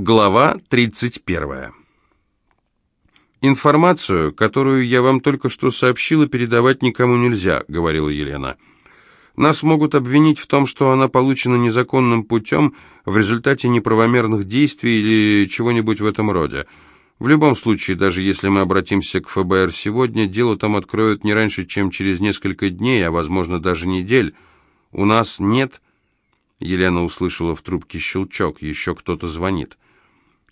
Глава 31. «Информацию, которую я вам только что сообщила, передавать никому нельзя», — говорила Елена. «Нас могут обвинить в том, что она получена незаконным путем в результате неправомерных действий или чего-нибудь в этом роде. В любом случае, даже если мы обратимся к ФБР сегодня, дело там откроют не раньше, чем через несколько дней, а, возможно, даже недель. У нас нет...» Елена услышала в трубке щелчок, еще кто-то звонит.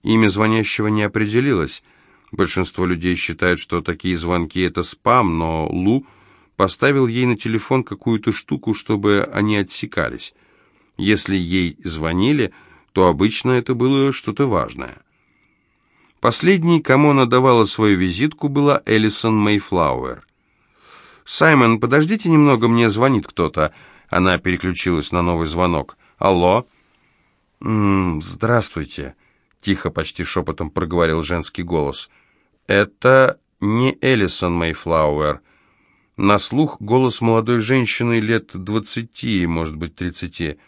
Имя звонящего не определилось. Большинство людей считают, что такие звонки — это спам, но Лу поставил ей на телефон какую-то штуку, чтобы они отсекались. Если ей звонили, то обычно это было что-то важное. Последней, кому она давала свою визитку, была Элисон Мейфлауэр. «Саймон, подождите немного, мне звонит кто-то». Она переключилась на новый звонок. «Алло?» «М «Здравствуйте». Тихо, почти шепотом проговорил женский голос. «Это не Элисон Мейфлауэр». На слух голос молодой женщины лет двадцати, может быть, тридцати.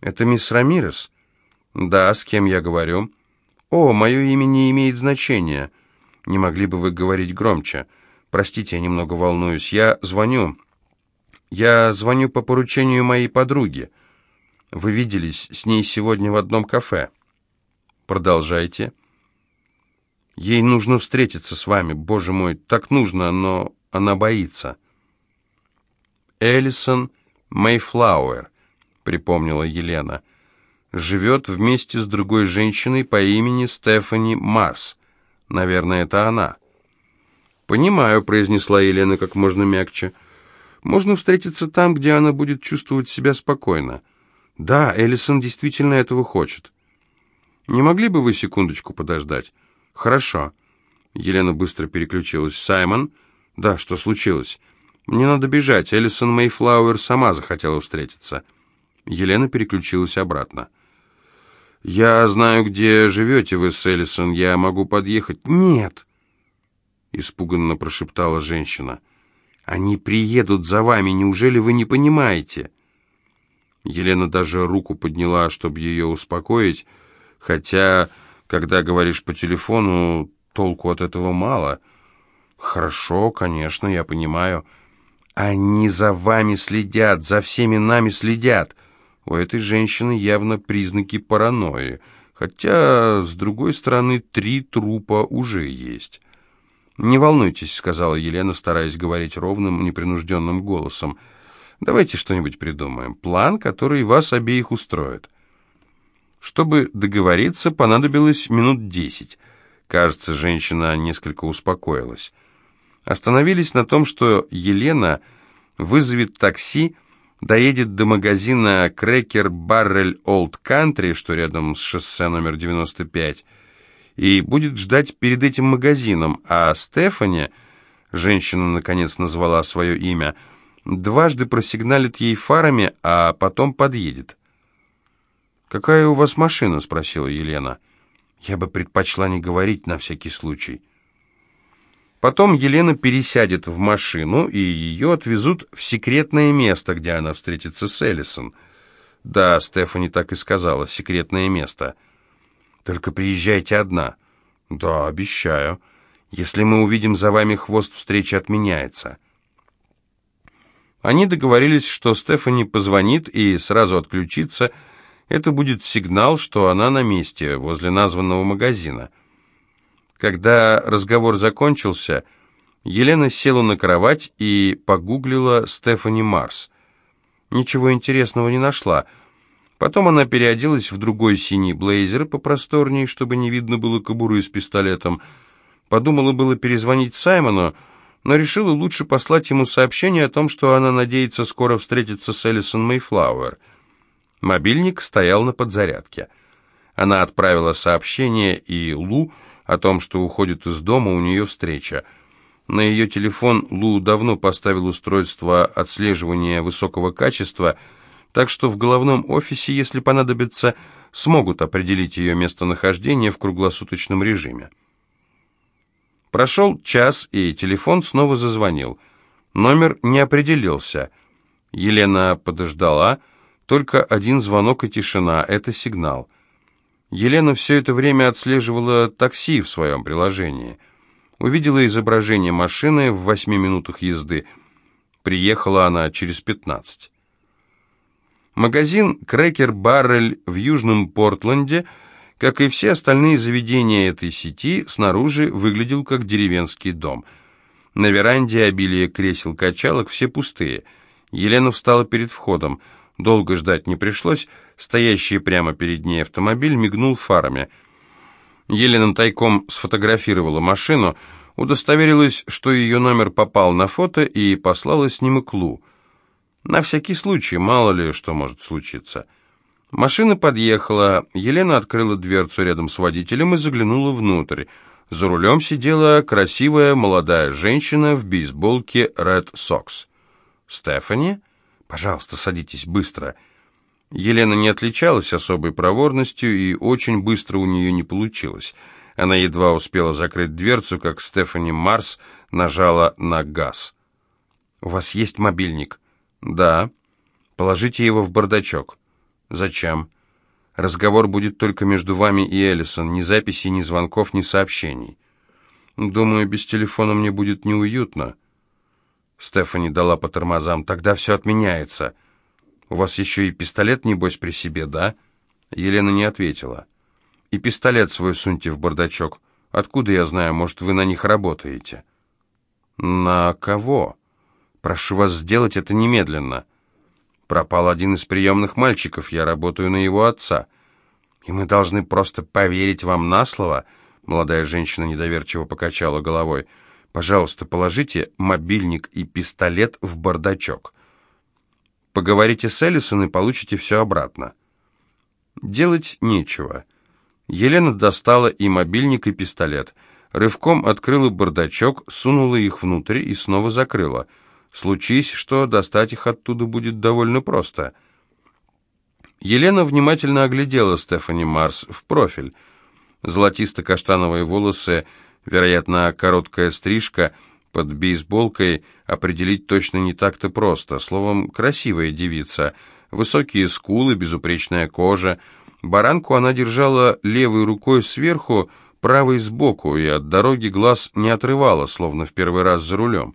«Это мисс Рамирес?» «Да, с кем я говорю?» «О, мое имя не имеет значения. Не могли бы вы говорить громче? Простите, я немного волнуюсь. Я звоню. Я звоню по поручению моей подруги. Вы виделись с ней сегодня в одном кафе?» Продолжайте. Ей нужно встретиться с вами. Боже мой, так нужно, но она боится. Элисон Мейфлауэр, припомнила Елена, живет вместе с другой женщиной по имени Стефани Марс. Наверное, это она. «Понимаю», — произнесла Елена как можно мягче. «Можно встретиться там, где она будет чувствовать себя спокойно». «Да, Элисон действительно этого хочет». Не могли бы вы секундочку подождать? Хорошо. Елена быстро переключилась. Саймон? Да, что случилось? Мне надо бежать. Элисон Мейфлауэр сама захотела встретиться. Елена переключилась обратно. «Я знаю, где живете вы с Элисон. Я могу подъехать». «Нет!» Испуганно прошептала женщина. «Они приедут за вами. Неужели вы не понимаете?» Елена даже руку подняла, чтобы ее успокоить, Хотя, когда говоришь по телефону, толку от этого мало. Хорошо, конечно, я понимаю. Они за вами следят, за всеми нами следят. У этой женщины явно признаки паранойи. Хотя, с другой стороны, три трупа уже есть. «Не волнуйтесь», — сказала Елена, стараясь говорить ровным, непринужденным голосом. «Давайте что-нибудь придумаем. План, который вас обеих устроит». Чтобы договориться, понадобилось минут десять. Кажется, женщина несколько успокоилась. Остановились на том, что Елена вызовет такси, доедет до магазина Cracker Barrel Old Country, что рядом с шоссе номер 95, и будет ждать перед этим магазином, а Стефани, женщина наконец назвала свое имя, дважды просигналит ей фарами, а потом подъедет. «Какая у вас машина?» — спросила Елена. «Я бы предпочла не говорить на всякий случай». Потом Елена пересядет в машину, и ее отвезут в секретное место, где она встретится с Эллисон. Да, Стефани так и сказала, секретное место. Только приезжайте одна. Да, обещаю. Если мы увидим за вами хвост, встреча отменяется. Они договорились, что Стефани позвонит и сразу отключится, это будет сигнал, что она на месте, возле названного магазина. Когда разговор закончился, Елена села на кровать и погуглила Стефани Марс. Ничего интересного не нашла. Потом она переоделась в другой синий блейзер попросторнее, чтобы не видно было кобуры с пистолетом. Подумала было перезвонить Саймону, но решила лучше послать ему сообщение о том, что она надеется скоро встретиться с Элисон Мейфлауэр. Мобильник стоял на подзарядке. Она отправила сообщение и Лу о том, что уходит из дома, у нее встреча. На ее телефон Лу давно поставил устройство отслеживания высокого качества, так что в головном офисе, если понадобится, смогут определить ее местонахождение в круглосуточном режиме. Прошел час, и телефон снова зазвонил. Номер не определился. Елена подождала, только один звонок и тишина — это сигнал. Елена все это время отслеживала такси в своем приложении. Увидела изображение машины в восьми минутах езды. Приехала она через пятнадцать. Магазин «Крекер Баррель» в Южном Портленде, как и все остальные заведения этой сети, снаружи выглядел как деревенский дом. На веранде обилие кресел-качалок, все пустые. Елена встала перед входом. Долго ждать не пришлось. Стоящий прямо перед ней автомобиль мигнул фарами. Елена тайком сфотографировала машину, удостоверилась, что ее номер попал на фото и послала с ним иклу. На всякий случай, мало ли что может случиться. Машина подъехала, Елена открыла дверцу рядом с водителем и заглянула внутрь. За рулем сидела красивая молодая женщина в бейсболке Red Sox. «Стефани? Пожалуйста, садитесь быстро». Елена не отличалась особой проворностью, и очень быстро у нее не получилось. Она едва успела закрыть дверцу, как Стефани Марс нажала на газ. «У вас есть мобильник?» «Да». «Положите его в бардачок». «Зачем?» «Разговор будет только между вами и Эллисон. Ни записей, ни звонков, ни сообщений». «Думаю, без телефона мне будет неуютно». Стефани дала по тормозам. «Тогда все отменяется». «У вас еще и пистолет, небось, при себе, да?» Елена не ответила. «И пистолет свой суньте в бардачок. Откуда я знаю, может, вы на них работаете?» «На кого?» Прошу вас сделать это немедленно. Пропал один из приемных мальчиков, я работаю на его отца. И мы должны просто поверить вам на слово?» Молодая женщина недоверчиво покачала головой. «Пожалуйста, положите мобильник и пистолет в бардачок. Поговорите с Эллисон и получите все обратно». Делать нечего. Елена достала и мобильник, и пистолет. Рывком открыла бардачок, сунула их внутрь и снова закрыла – Случись, что достать их оттуда будет довольно просто. Елена внимательно оглядела Стефани Марс в профиль. Золотисто-каштановые волосы, вероятно, короткая стрижка, под бейсболкой определить точно не так-то просто. Словом, красивая девица. Высокие скулы, безупречная кожа. Баранку она держала левой рукой сверху, правой сбоку, и от дороги глаз не отрывала, словно в первый раз за рулем.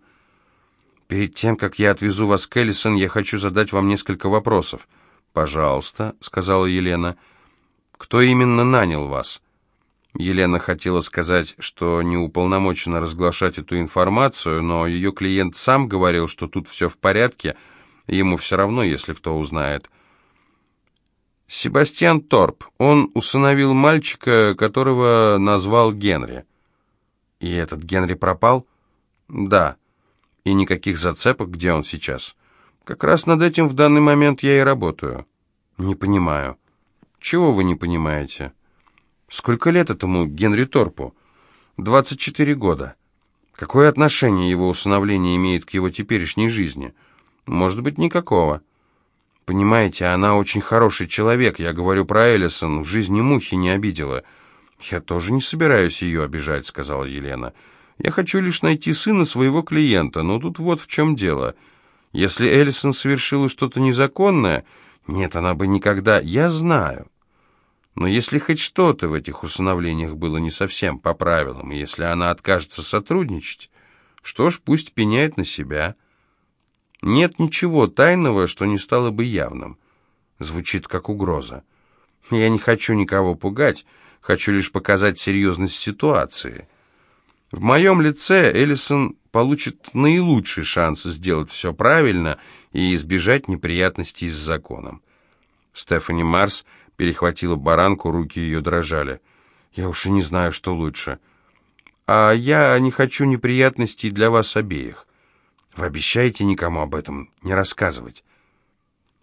«Перед тем, как я отвезу вас к Эллисон, я хочу задать вам несколько вопросов». «Пожалуйста», — сказала Елена. «Кто именно нанял вас?» Елена хотела сказать, что не уполномочена разглашать эту информацию, но ее клиент сам говорил, что тут все в порядке, ему все равно, если кто узнает. Себастьян Торп. Он усыновил мальчика, которого назвал Генри. И этот Генри пропал? Да. И никаких зацепок, где он сейчас. Как раз над этим в данный момент я и работаю. Не понимаю. Чего вы не понимаете? Сколько лет этому Генри Торпу? 24 года. Какое отношение его усыновление имеет к его теперешней жизни? Может быть, никакого. Понимаете, она очень хороший человек. Я говорю про Эллисон. В жизни мухи не обидела. Я тоже не собираюсь ее обижать, сказала Елена. Я хочу лишь найти сына своего клиента, но тут вот в чем дело. Если Эллисон совершила что-то незаконное, нет, она бы никогда... Я знаю. Но если хоть что-то в этих усыновлениях было не совсем по правилам, и если она откажется сотрудничать, что ж, пусть пеняет на себя. Нет ничего тайного, что не стало бы явным. Звучит как угроза. Я не хочу никого пугать, хочу лишь показать серьезность ситуации. В моем лице Эллисон получит наилучший шанс сделать все правильно и избежать неприятностей с законом. Стефани Марс перехватила баранку, руки ее дрожали. «Я уж и не знаю, что лучше. А я не хочу неприятностей для вас обеих. Вы обещаете никому об этом не рассказывать?»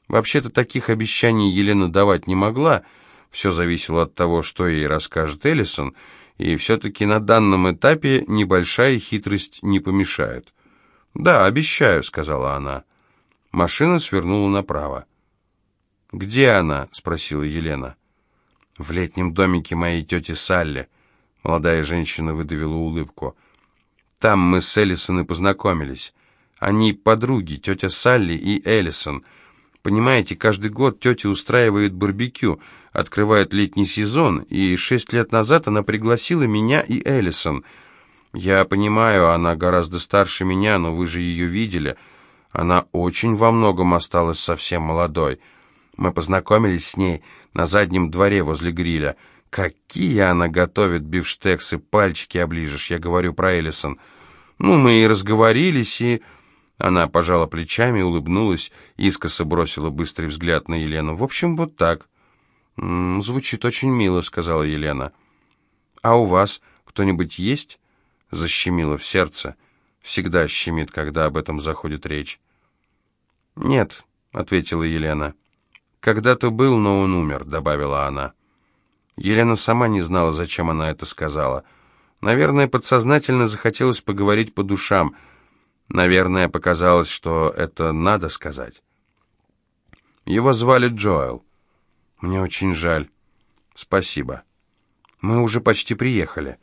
Вообще-то таких обещаний Елена давать не могла, все зависело от того, что ей расскажет Эллисон, и все-таки на данном этапе небольшая хитрость не помешает. «Да, обещаю», — сказала она. Машина свернула направо. «Где она?» — спросила Елена. «В летнем домике моей тети Салли». Молодая женщина выдавила улыбку. «Там мы с Эллисон и познакомились. Они подруги, тетя Салли и Эллисон. Понимаете, каждый год тетя устраивает барбекю, открывает летний сезон, и шесть лет назад она пригласила меня и Эллисон. Я понимаю, она гораздо старше меня, но вы же ее видели. Она очень во многом осталась совсем молодой. Мы познакомились с ней на заднем дворе возле гриля. Какие она готовит бифштексы, пальчики оближешь, я говорю про Эллисон. Ну, мы и разговорились, и... Она пожала плечами, улыбнулась, искоса бросила быстрый взгляд на Елену. «В общем, вот так». «М -м, «Звучит очень мило», — сказала Елена. «А у вас кто-нибудь есть?» — защемило в сердце. Всегда щемит, когда об этом заходит речь. «Нет», — ответила Елена. «Когда-то был, но он умер», — добавила она. Елена сама не знала, зачем она это сказала. Наверное, подсознательно захотелось поговорить по душам — Наверное, показалось, что это надо сказать. Его звали Джоэл. Мне очень жаль. Спасибо. Мы уже почти приехали.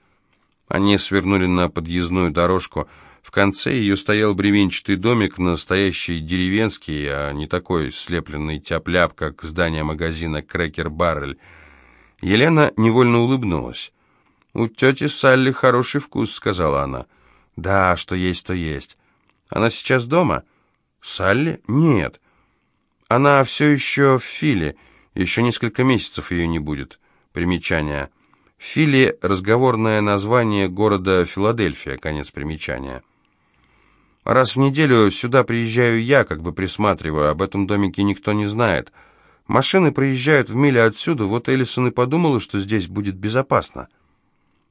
Они свернули на подъездную дорожку. В конце ее стоял бревенчатый домик, настоящий деревенский, а не такой слепленный тяп-ляп, как здание магазина «Крекер Баррель». Елена невольно улыбнулась. «У тети Салли хороший вкус», — сказала она. «Да, что есть, то есть. Она сейчас дома? Салли? Нет. Она все еще в Филе. Еще несколько месяцев ее не будет. Примечание. Фили – разговорное название города Филадельфия. Конец примечания. Раз в неделю сюда приезжаю я, как бы присматриваю. Об этом домике никто не знает. Машины проезжают в миле отсюда, вот Эллисон и подумала, что здесь будет безопасно.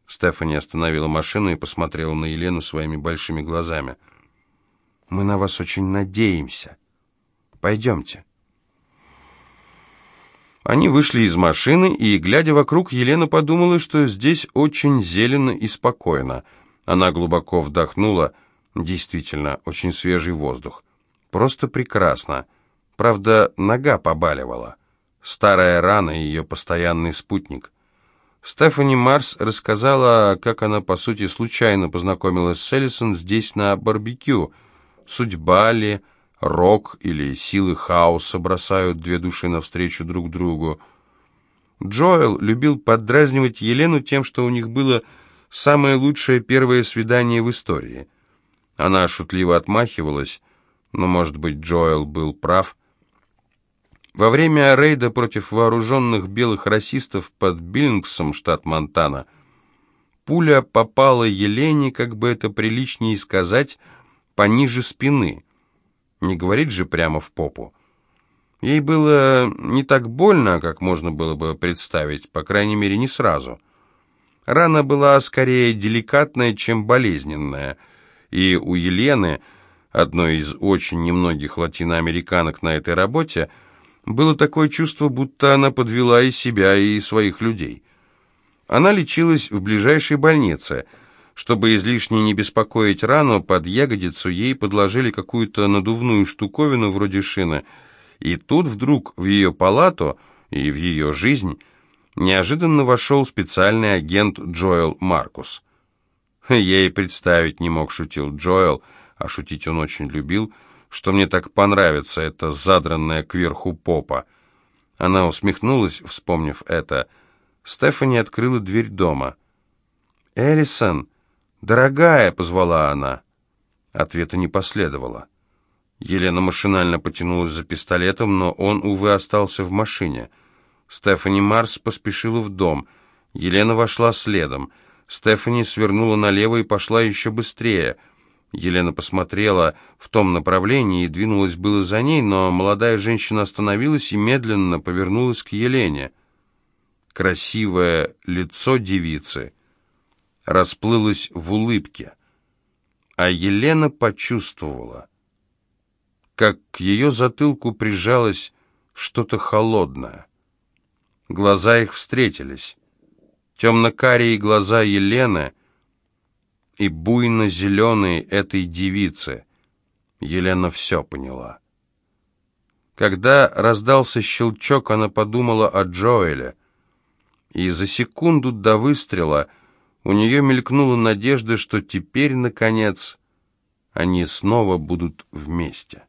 Стефани остановила машину и посмотрела на Елену своими большими глазами. Мы на вас очень надеемся. Пойдемте». Они вышли из машины, и, глядя вокруг, Елена подумала, что здесь очень зелено и спокойно. Она глубоко вдохнула. Действительно, очень свежий воздух. Просто прекрасно. Правда, нога побаливала. Старая рана — ее постоянный спутник. Стефани Марс рассказала, как она, по сути, случайно познакомилась с Эллисон здесь, на барбекю — Судьба ли, рок или силы хаоса бросают две души навстречу друг другу. Джоэл любил поддразнивать Елену тем, что у них было самое лучшее первое свидание в истории. Она шутливо отмахивалась, но, может быть, Джоэл был прав. Во время рейда против вооруженных белых расистов под Биллингсом, штат Монтана, пуля попала Елене, как бы это приличнее сказать, пониже спины. Не говорить же прямо в попу. Ей было не так больно, как можно было бы представить, по крайней мере, не сразу. Рана была скорее деликатная, чем болезненная, и у Елены, одной из очень немногих латиноамериканок на этой работе, было такое чувство, будто она подвела и себя, и своих людей. Она лечилась в ближайшей больнице – чтобы излишне не беспокоить рану, под ягодицу ей подложили какую-то надувную штуковину вроде шины. И тут вдруг в ее палату и в ее жизнь неожиданно вошел специальный агент Джоэл Маркус. «Я и представить не мог», — шутил Джоэл, а шутить он очень любил, что мне так понравится эта задранная кверху попа. Она усмехнулась, вспомнив это. Стефани открыла дверь дома. «Эллисон!» «Дорогая!» — позвала она. Ответа не последовало. Елена машинально потянулась за пистолетом, но он, увы, остался в машине. Стефани Марс поспешила в дом. Елена вошла следом. Стефани свернула налево и пошла еще быстрее. Елена посмотрела в том направлении и двинулась было за ней, но молодая женщина остановилась и медленно повернулась к Елене. Красивое лицо девицы — расплылась в улыбке, а Елена почувствовала, как к ее затылку прижалось что-то холодное. Глаза их встретились. Темно-карие глаза Елены и буйно-зеленые этой девицы. Елена все поняла. Когда раздался щелчок, она подумала о Джоэле, и за секунду до выстрела – у нее мелькнула надежда, что теперь, наконец, они снова будут вместе.